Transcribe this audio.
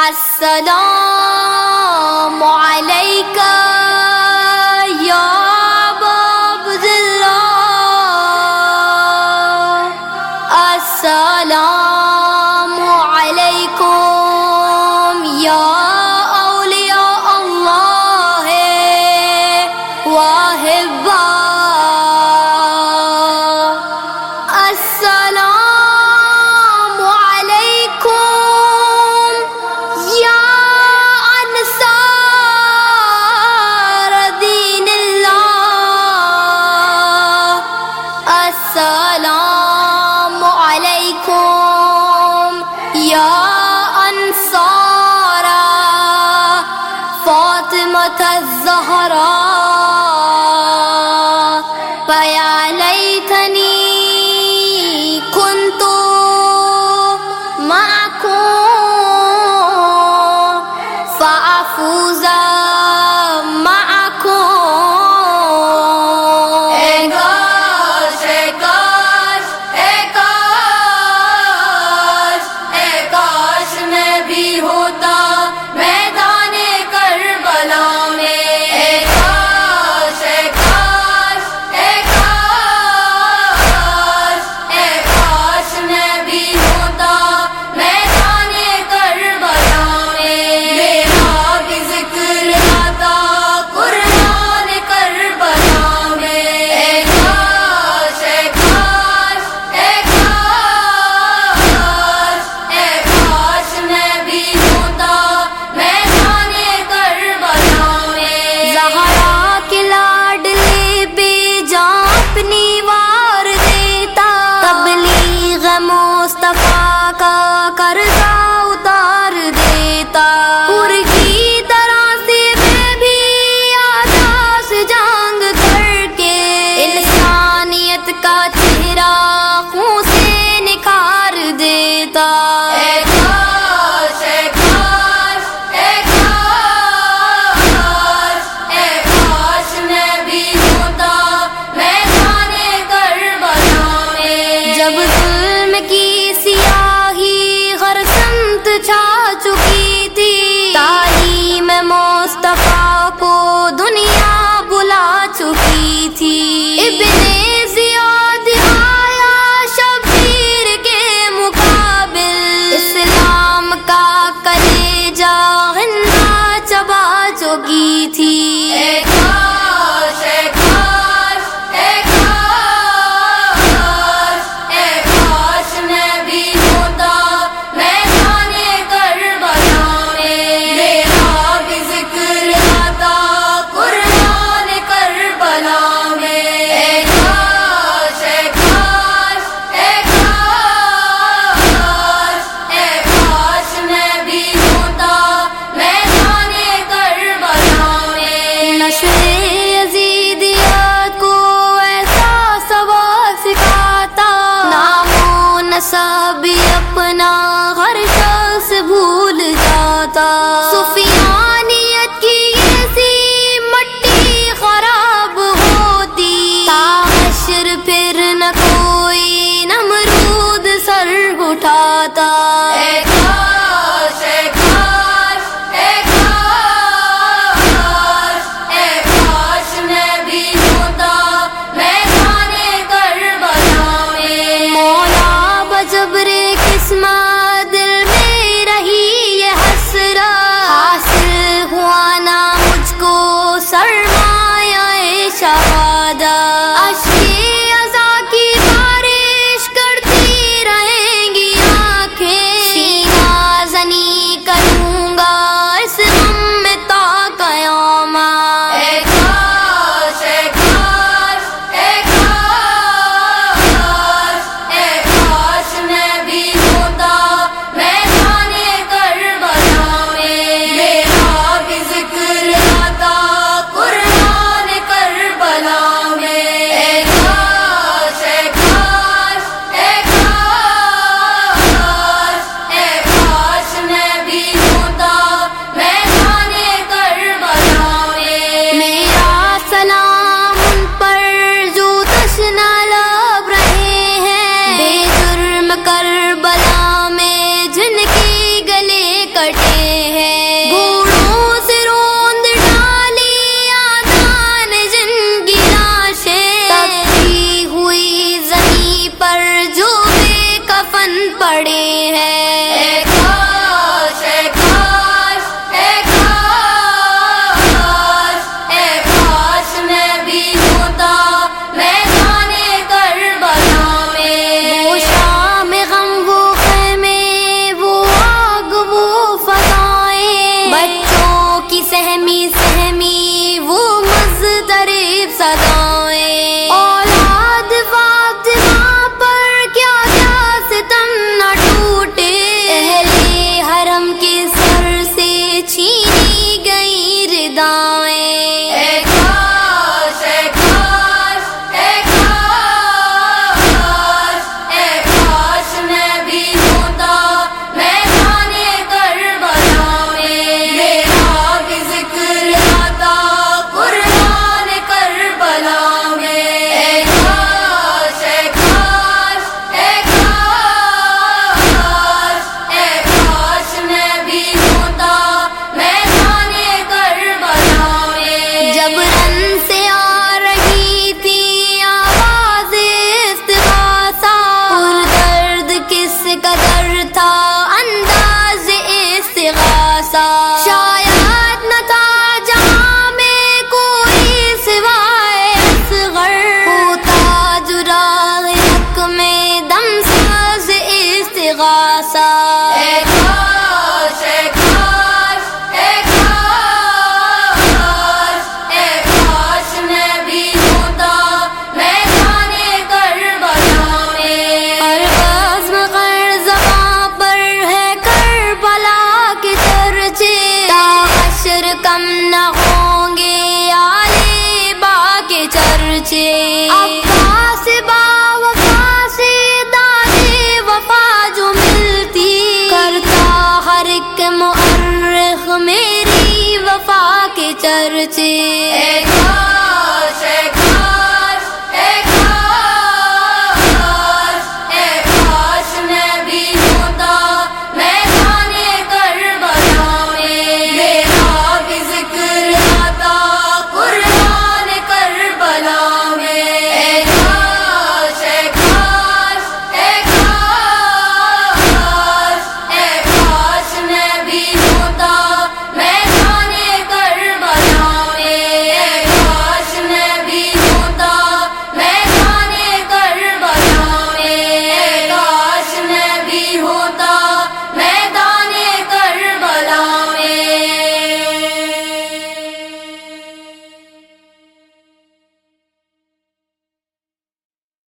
السلام علیکم زہرا پیا لئی تھنی اپنا ہر شخص بھول جاتا۔ سفیانیت کی ایسی مٹی خراب ہوتی۔ تاشر پھر نہ کوئی نمرود سر اٹھاتا۔ سہمی سہمی وہ مزدریب سزائیں اولاد کیا ستم حرم سے گئی ردائیں مرجے۔